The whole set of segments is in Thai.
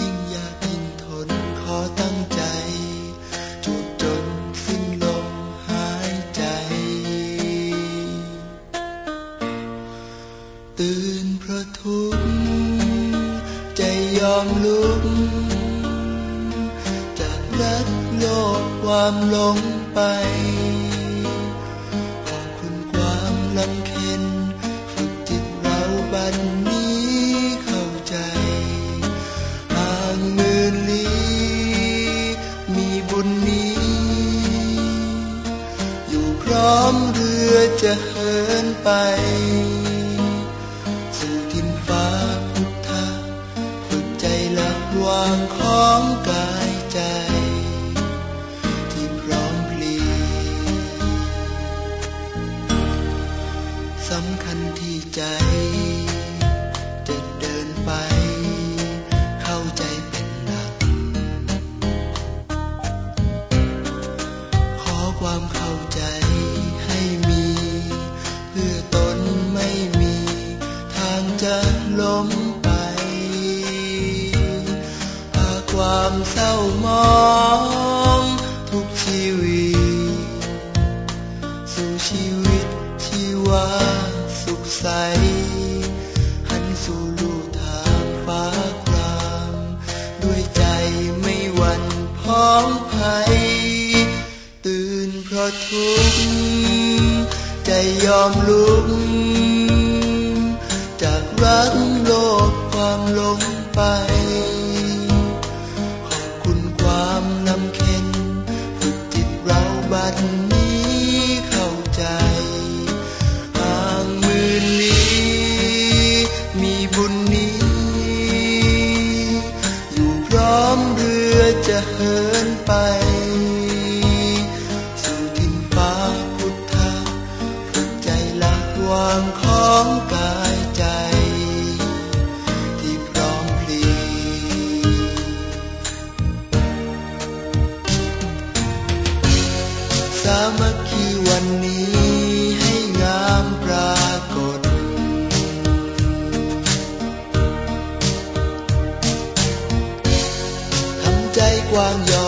ยิ่งยากยิ่งทนขอตั้งใจจูบจนสิ้นลมหายใจ ตื่นเพราะทุกข์ใจยอมลุกจากรักโลกความหลงไปขอบคุณความลำเค็ญฝึกจิตเราบัน ร้อมเรือจะเหินไป สู่ทินฟ้าพุทธะฝึกใจละวางของกายใจ ที่พร้อมเพลียสำคัญที่ใจ จะเดินไป จะล้มไปพาความเศร้ามองทุกชีวิต สู่ชีวิตชีวาสุขใส หันสู่ลู่ทางฟ้าครามด้วยใจไม่หวั่นพ้องภัย ตื่นเพราะทุกข์ใจยอมลุก รักโลกความหลงไป ขอบคุณความลำเค็ญฝึกจิตเราบัดนี้เข้าใจห่างมื่นลี้ มีบุญนี้ อยู่พร้อมเรือจะเหินไปสู่ทินฟ้าพุทธะฝึกใจละวางของำใ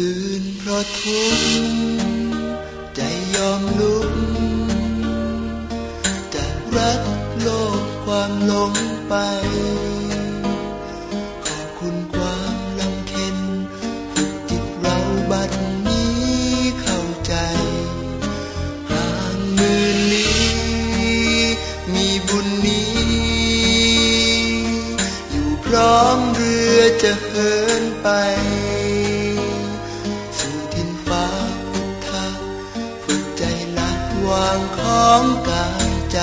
ตื่นเพราะทุกข์ใจยอมลุกจากรักโลกความหลงไป ขอบคุณความลำเค็ญฝึกจิตเราบัดนี้เข้าใจ ห่างมื่นลี้ มีบุญนี้ อยู่พร้อมเรือจะเหินไป ของกายใจ